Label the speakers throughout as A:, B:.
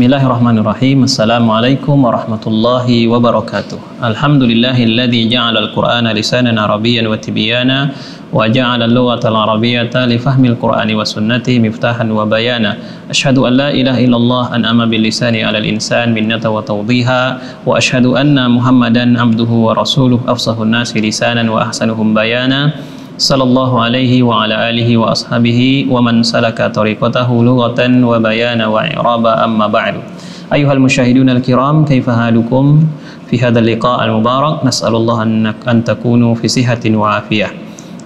A: بسم الله الرحمن الرحيم السلام عليكم ورحمة الله وبركاته الحمد لله الذي جعل القرآن لسانا عربيا وتبيانا وجعل اللغة العربية لفهم القرآن وسنته مفتاحا وبيانا أشهد أن لا إله إلا الله أن أما باللسان على الإنسان منة وتوضيها وأشهد أن محمدا عبده ورسوله أفصح الناس لسانا وأحسنهم بيانا sallallahu alaihi wa ala alihi wa ashabihi wa man salaka tariqatahu lughatan wa bayana wa i'raba amma ba'du. Ayuhal musyahidun al-kiram kaifa halukum? Fi hadzal liqa' al-mubarak nas'alullah an, takunu fi sihatin wa afiyah.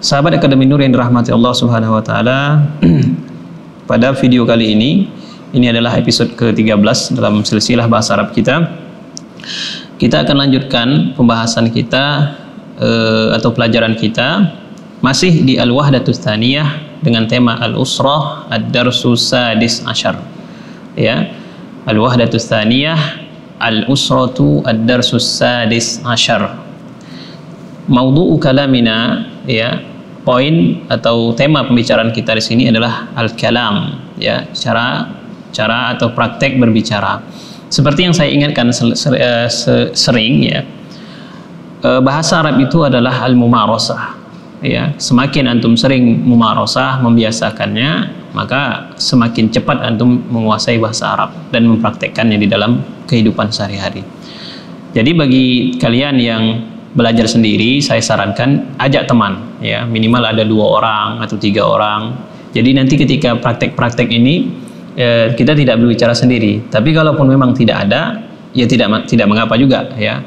A: Sahabat Akademi Nur yang dirahmati Allah Subhanahu wa taala pada video kali ini ini adalah episode ke-13 dalam silsilah bahasa Arab kita. Kita akan lanjutkan pembahasan kita uh, atau pelajaran kita masih di Al-Wahdatus Thaniyah dengan tema Al-Usrah Ad-Darsus Sadis Ashar. Ya. Al-Wahdatus Thaniyah Al-Usratu Ad-Darsus Sadis Ashar. Maudu'u kalamina ya, poin atau tema pembicaraan kita di sini adalah al-kalam ya, cara cara atau praktek berbicara. Seperti yang saya ingatkan eh, sering ya. Eh, bahasa Arab itu adalah al-mumarasah ya semakin antum sering mumarasah membiasakannya maka semakin cepat antum menguasai bahasa Arab dan mempraktekkannya di dalam kehidupan sehari-hari. Jadi bagi kalian yang belajar sendiri saya sarankan ajak teman ya. Minimal ada dua orang atau tiga orang. Jadi nanti ketika praktek-praktek ini eh, kita tidak berbicara sendiri. Tapi kalaupun memang tidak ada ya tidak tidak mengapa juga ya.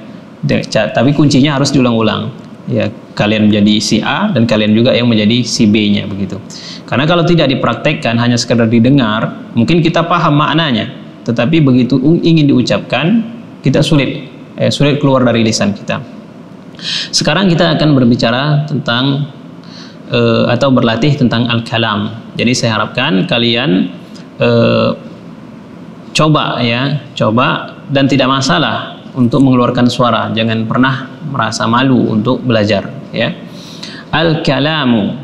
A: Tapi kuncinya harus diulang-ulang ya kalian menjadi si A dan kalian juga yang menjadi si B-nya begitu. Karena kalau tidak dipraktekkan hanya sekedar didengar, mungkin kita paham maknanya, tetapi begitu ingin diucapkan kita sulit eh, sulit keluar dari lisan kita. Sekarang kita akan berbicara tentang eh, atau berlatih tentang al-kalam. Jadi saya harapkan kalian eh, coba ya, coba dan tidak masalah untuk mengeluarkan suara. Jangan pernah merasa malu untuk belajar, ya. Al-kalamu.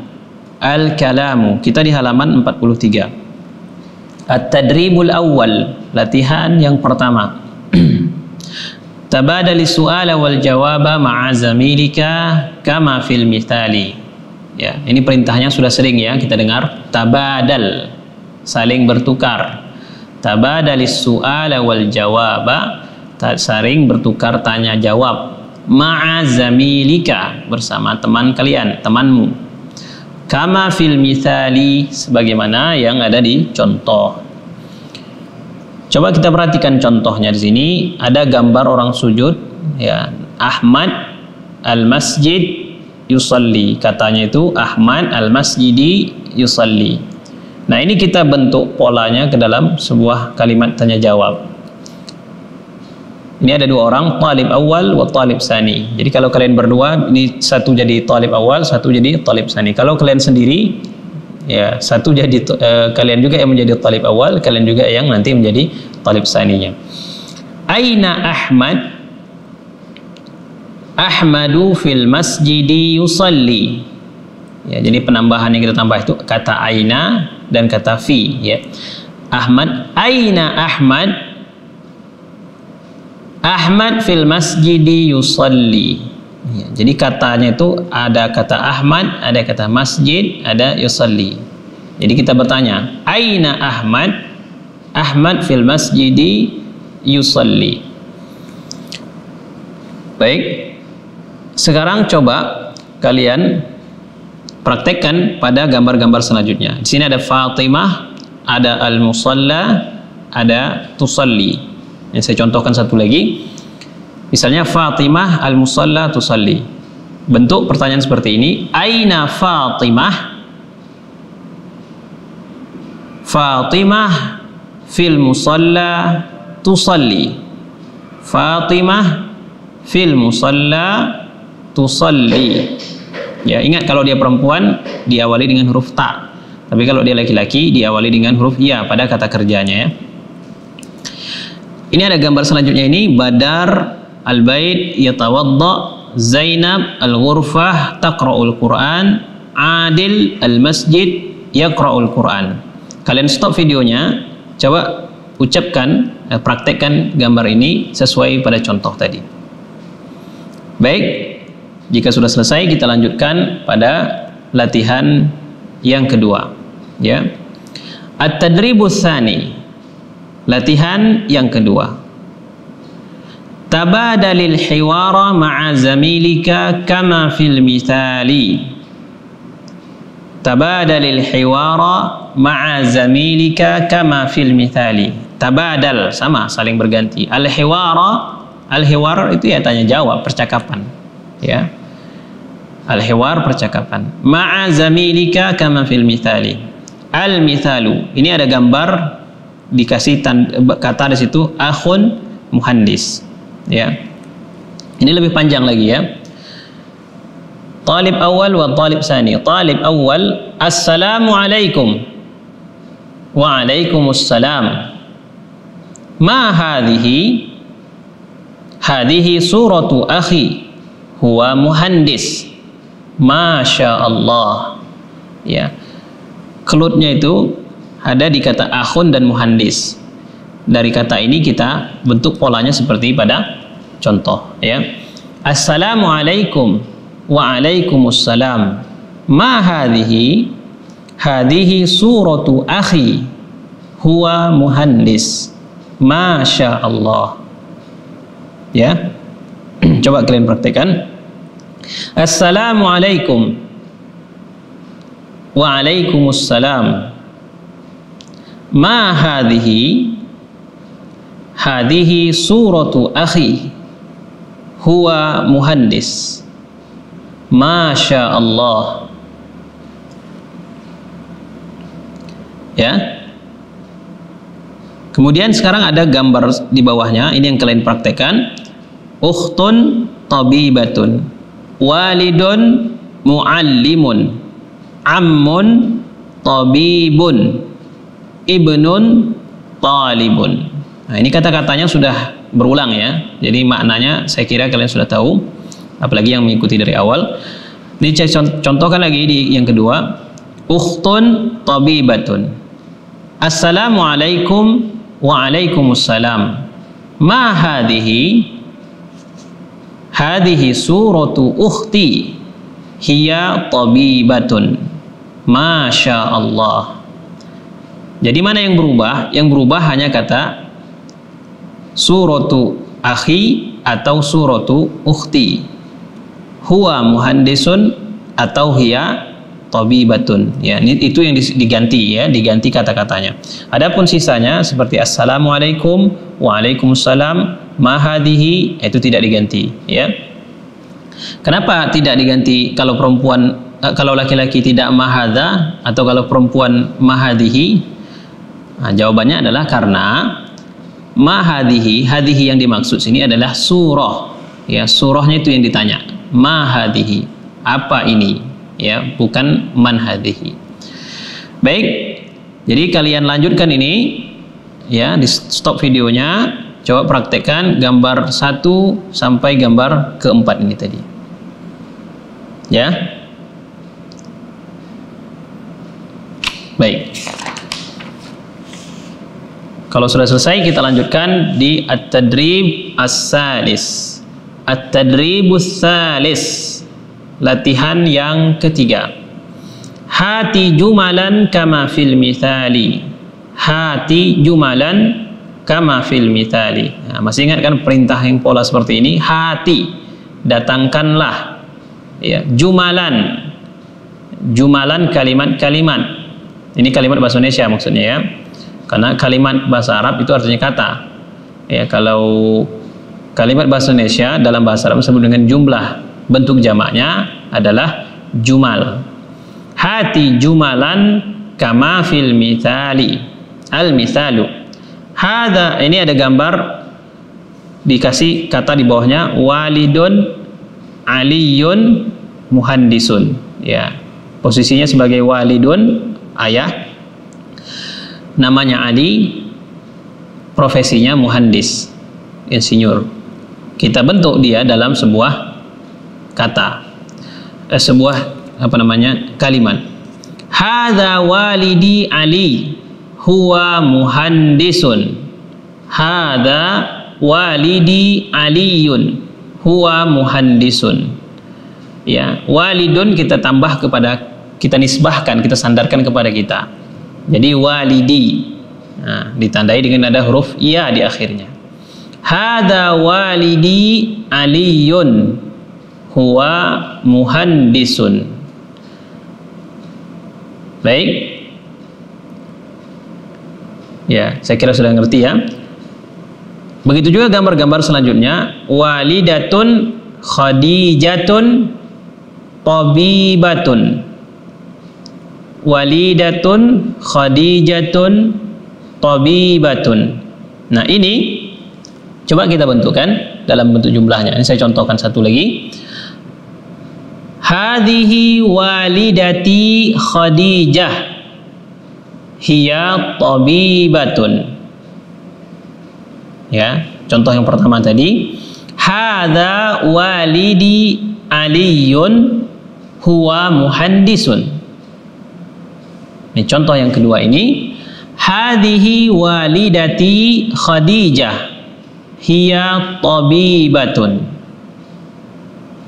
A: Al-kalamu. Kita di halaman 43. At-tadribul awal, latihan yang pertama. Tabadali su'ala wal jawaba ma'a zamilika kama fil mithali. Ya, ini perintahnya sudah sering ya kita dengar. Tabadal, saling bertukar. Tabadali su'ala wal jawaba saring bertukar tanya jawab ma'azamilika bersama teman kalian, temanmu. Kama fil mithali sebagaimana yang ada di contoh. Coba kita perhatikan contohnya di sini ada gambar orang sujud ya Ahmad al masjid yusalli katanya itu Ahmad al masjidi yusalli. Nah ini kita bentuk polanya ke dalam sebuah kalimat tanya jawab. Ini ada dua orang, talib awal wa talib sani. Jadi kalau kalian berdua, ini satu jadi talib awal, satu jadi talib sani. Kalau kalian sendiri, ya satu jadi uh, kalian juga yang menjadi talib awal, kalian juga yang nanti menjadi talib saninya. Aina Ahmad? Ahmadu fil masjidi yusalli. Ya, jadi penambahan yang kita tambah itu kata aina dan kata fi ya. Ahmad, aina Ahmad Ahmad fil masjidi yusalli. Ya, jadi katanya itu ada kata Ahmad, ada kata masjid, ada yusalli. Jadi kita bertanya, aina Ahmad? Ahmad fil masjidi yusalli. Baik. Sekarang coba kalian praktekkan pada gambar-gambar selanjutnya. Di sini ada Fatimah, ada al-musalla, ada tusalli. Yang saya contohkan satu lagi. Misalnya Fatimah al-musalla tusalli. Bentuk pertanyaan seperti ini, aina Fatimah? Fatimah fil musalla tusalli. Fatimah fil musalla tusalli. Ya, ingat kalau dia perempuan diawali dengan huruf ta. Tapi kalau dia laki-laki diawali dengan huruf ya pada kata kerjanya ya. Ini ada gambar selanjutnya ini. Badar Al-Bait yatawadda Zainab Al-Ghurfah taqra'ul Quran Adil Al-Masjid yaqra'ul Quran. Kalian stop videonya coba ucapkan eh, praktekkan gambar ini sesuai pada contoh tadi. Baik jika sudah selesai kita lanjutkan pada latihan yang kedua ya. At-tadribus tsani latihan yang kedua. Tabadalil hiwara ma'a zamilika kama fil mithali. Tabadalil hiwara ma'a zamilika kama fil mithali. Tabadal sama saling berganti. Al hiwara al hiwar itu ya tanya jawab percakapan. Ya. Al hiwar percakapan. Ma'a zamilika kama fil mithali. Al mithalu ini ada gambar dikasih kata di situ akhun muhandis ya ini lebih panjang lagi ya Talib awal wa talib sani. Talib awal, Assalamualaikum. Waalaikumsalam. Ma hadhihi? Hadhihi suratu akhi. Huwa muhandis. Masya Allah. Ya. Kelutnya itu ada di kata akhun dan muhandis. Dari kata ini kita bentuk polanya seperti pada contoh ya. Assalamualaikum Waalaikumsalam. Ma hadhihi? Hadhihi suratu akhi. Huwa muhandis. Masya Allah. Ya. Coba kalian praktekkan. Assalamualaikum. Waalaikumsalam. Ma hadhihi? Hadhihi suratu akhi. Huwa muhandis. Masya Allah ya. Kemudian sekarang ada gambar di bawahnya. Ini yang kalian praktekkan. Ukhtun tabibatun. Walidun muallimun. Ammun tabibun ibnun talibun. Nah ini kata-katanya sudah berulang ya. Jadi maknanya saya kira kalian sudah tahu apalagi yang mengikuti dari awal. Ini saya contohkan lagi di yang kedua. Ukhtun tabibatun. Assalamualaikum waalaikumsalam. Ma hadhihi hadhihi suratu ukhti. Hiya tabibatun. Masya Allah jadi mana yang berubah? Yang berubah hanya kata suratu akhi atau suratu ukhti. Huwa muhandisun atau hiya tabibatun. Ya itu yang diganti ya diganti kata-katanya. Adapun sisanya seperti assalamualaikum waalaikumsalam mahadihi itu tidak diganti ya. Kenapa tidak diganti kalau perempuan eh, kalau laki-laki tidak mahadha atau kalau perempuan mahadihi nah, jawabannya adalah karena mahadihi hadihi yang dimaksud sini adalah surah. Ya surahnya itu yang ditanya. Mahadihi apa ini? Ya bukan manhadihi baik jadi kalian lanjutkan ini. Ya di stop videonya. Coba praktekkan gambar satu sampai gambar keempat ini tadi. Ya. Baik kalau sudah selesai kita lanjutkan di at-tadrib as-salis. At-tadribus salis. Latihan yang ketiga. Hati jumalan kama fil mithali. Hati jumalan kama fil mithali. Nah, Masih ingat kan perintah yang pola seperti ini? Hati. Datangkanlah. Ya, Jumalan. Jumalan kalimat-kalimat. Ini kalimat bahasa Indonesia maksudnya ya Karena kalimat bahasa Arab itu artinya kata Ya kalau Kalimat bahasa Indonesia dalam bahasa Arab disebut dengan jumlah. Bentuk jamaknya adalah jumal. Hati jumalan kama fil mithali. Al mithalu. Hada ini ada gambar dikasih kata di bawahnya walidun aliyun muhandisun ya posisinya sebagai walidun ayah namanya Ali profesinya muhandis insinyur. Kita bentuk dia dalam sebuah kata eh, sebuah apa namanya kalimat. Hadza walidi ali huwa muhandisun. Hada walidi aliyun huwa muhandisun. Ya walidun kita tambah kepada kita nisbahkan kita sandarkan kepada kita jadi walidi. Nah, ditandai dengan ada huruf iya di akhirnya. Hada walidi aliyun. Huwa muhandisun. Baik. Ya saya kira sudah ngerti ya. Begitu juga gambar-gambar selanjutnya. Walidatun khadijatun tabibatun walidatun khadijatun tabibatun. Nah ini coba kita bentukkan dalam bentuk jumlahnya. Ini saya contohkan satu lagi. Hadhihi walidati khadijah. Hiya tabibatun. Ya contoh yang pertama tadi. Hadza walidi aliyun huwa muhandisun. Ini contoh yang kedua ini. Hadhihi walidati Khadijah hiya tabibatun.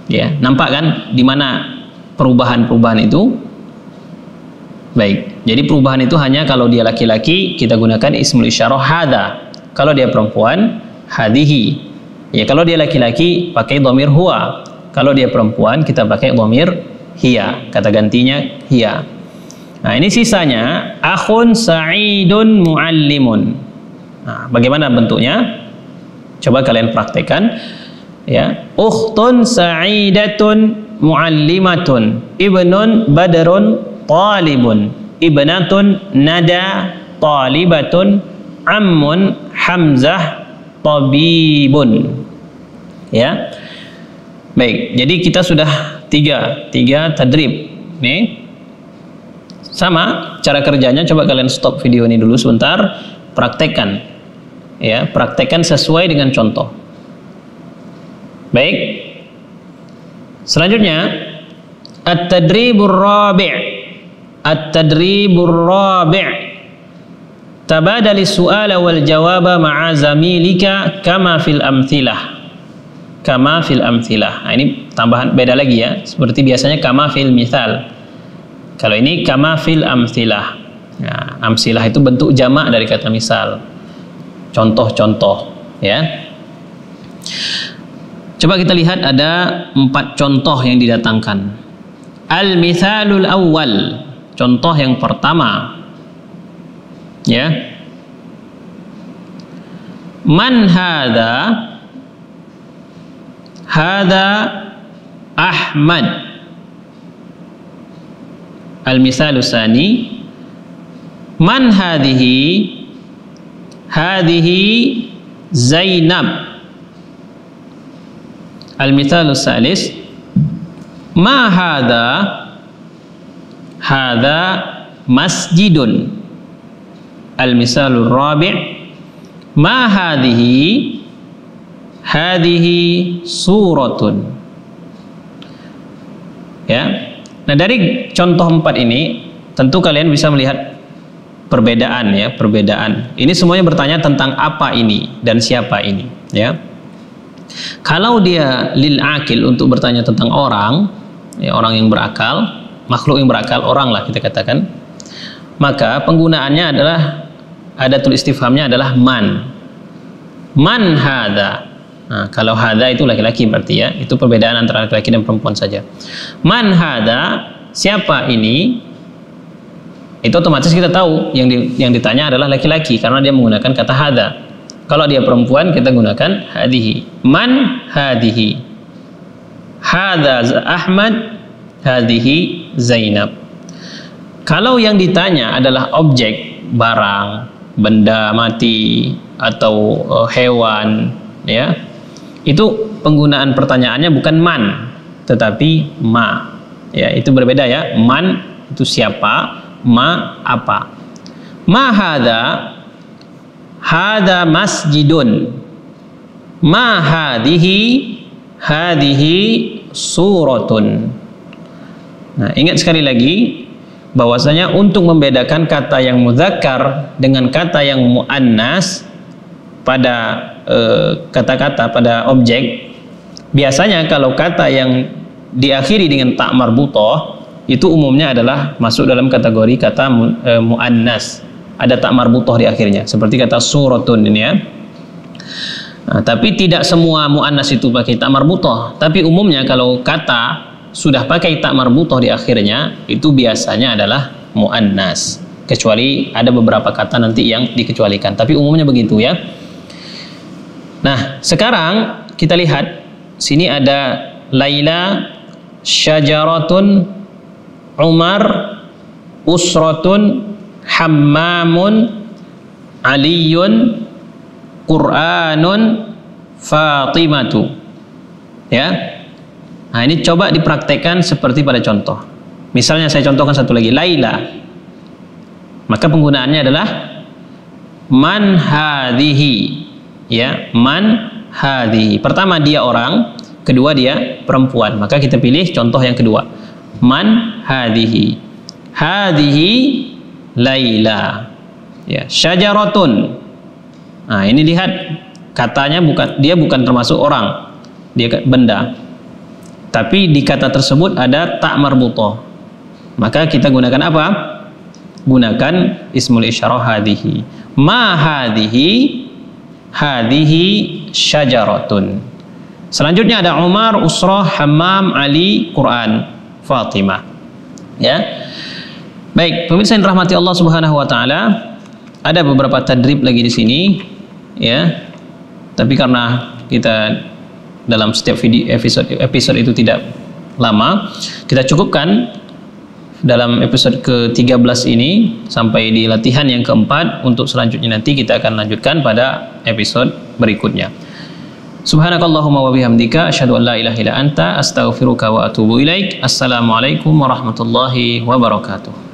A: Ya, nampak kan di mana perubahan-perubahan itu? Baik. Jadi perubahan itu hanya kalau dia laki-laki kita gunakan ismul isyarah hada. Kalau dia perempuan hadihi. Ya kalau dia laki-laki pakai domir huwa. Kalau dia perempuan kita pakai dhamir hiya, kata gantinya hiya. Nah, ini sisanya akhun sa'idun muallimun. Nah, bagaimana bentuknya? Coba kalian praktekkan ya. Ukhtun sa'idatun muallimatun, ibnun badrun talibun, ibnatun nada talibatun, ammun hamzah tabibun. Ya. Baik, jadi kita sudah tiga, tiga tadrib. Nih, sama cara kerjanya. Coba kalian stop video ini dulu sebentar, praktekkan, ya, praktekkan sesuai dengan contoh. Baik, selanjutnya at-tadribur rabi' at-tadribur rabi' tabadali su'ala wal jawaba ma'a zamilika kama fil amthilah kama fil amthilah. Nah, ini tambahan beda lagi ya. Seperti biasanya kama fil mithal. Kalau ini kama fil amthilah. Nah, amsilah itu bentuk jamak dari kata misal. Contoh-contoh, ya. Coba kita lihat ada empat contoh yang didatangkan. Al-mithalul awal. Contoh yang pertama. Ya. Man hadha Hada Ahmad Al-misalu sani Man hadhihi Hadhihi Zainab Al-mithalu salis Ma hadha Hadha masjidun Al-misalu rabi' Ma hadhihi hadhihi suratun ya nah dari contoh empat ini tentu kalian bisa melihat perbedaan ya perbedaan. Ini semuanya bertanya tentang apa ini dan siapa ini ya. Kalau dia lil akil untuk bertanya tentang orang ya orang yang berakal makhluk yang berakal orang lah kita katakan maka penggunaannya adalah ada tulis istifhamnya adalah man. Man hada Nah, kalau hada itu laki-laki berarti ya. Itu perbedaan antara laki-laki dan perempuan saja. Man hada, siapa ini? Itu otomatis kita tahu yang di, yang ditanya adalah laki-laki karena dia menggunakan kata hada. Kalau dia perempuan kita gunakan hadihi. Man hadihi. Hada Ahmad, hadihi Zainab. Kalau yang ditanya adalah objek, barang, benda mati atau uh, hewan, ya itu penggunaan pertanyaannya bukan man tetapi ma. Ya itu berbeda ya. Man itu siapa ma apa. Ma hada hada masjidun. Ma hadihi hadihi suratun. Nah ingat sekali lagi bahwasanya untuk membedakan kata yang muzakkar dengan kata yang muannas pada kata-kata pada objek biasanya kalau kata yang diakhiri dengan tak marbutoh itu umumnya adalah masuk dalam kategori kata e, muannas. Ada tak marbutoh di akhirnya seperti kata suratun ini ya. Nah, tapi tidak semua muannas itu pakai tak marbutoh tapi umumnya kalau kata sudah pakai tak marbutoh di akhirnya itu biasanya adalah muannas. Kecuali ada beberapa kata nanti yang dikecualikan. Tapi umumnya begitu ya nah sekarang kita lihat sini ada Laila syajaratun Umar usratun hammamun aliyun Qur'anun Fatimatu. Ya. Nah ini coba dipraktekkan seperti pada contoh. Misalnya saya contohkan satu lagi Laila. Maka penggunaannya adalah man hadhihi ya man hadhi. Pertama dia orang, kedua dia perempuan. Maka kita pilih contoh yang kedua. Man hadhihi. Hadhihi Laila. Ya, syajaratun. Nah, ini lihat katanya bukan dia bukan termasuk orang. Dia benda. Tapi di kata tersebut ada tak marbutoh. Maka kita gunakan apa? Gunakan ismul isyarah hadhihi. Ma hadhihi hadhihi syajaratun. Selanjutnya ada Umar, Usrah, Hammam, Ali, Quran, Fatimah. Ya. Baik, pemirsa yang rahmati Allah Subhanahu wa taala, ada beberapa tadrib lagi di sini, ya. Tapi karena kita dalam setiap video episode episode itu tidak lama, kita cukupkan dalam episode ke-13 ini sampai di latihan yang keempat untuk selanjutnya nanti kita akan lanjutkan pada episode berikutnya. Subhanakallahumma wa bihamdika asyhadu an la ilaha illa anta astaghfiruka wa atubu ilaik. Assalamualaikum warahmatullahi wabarakatuh.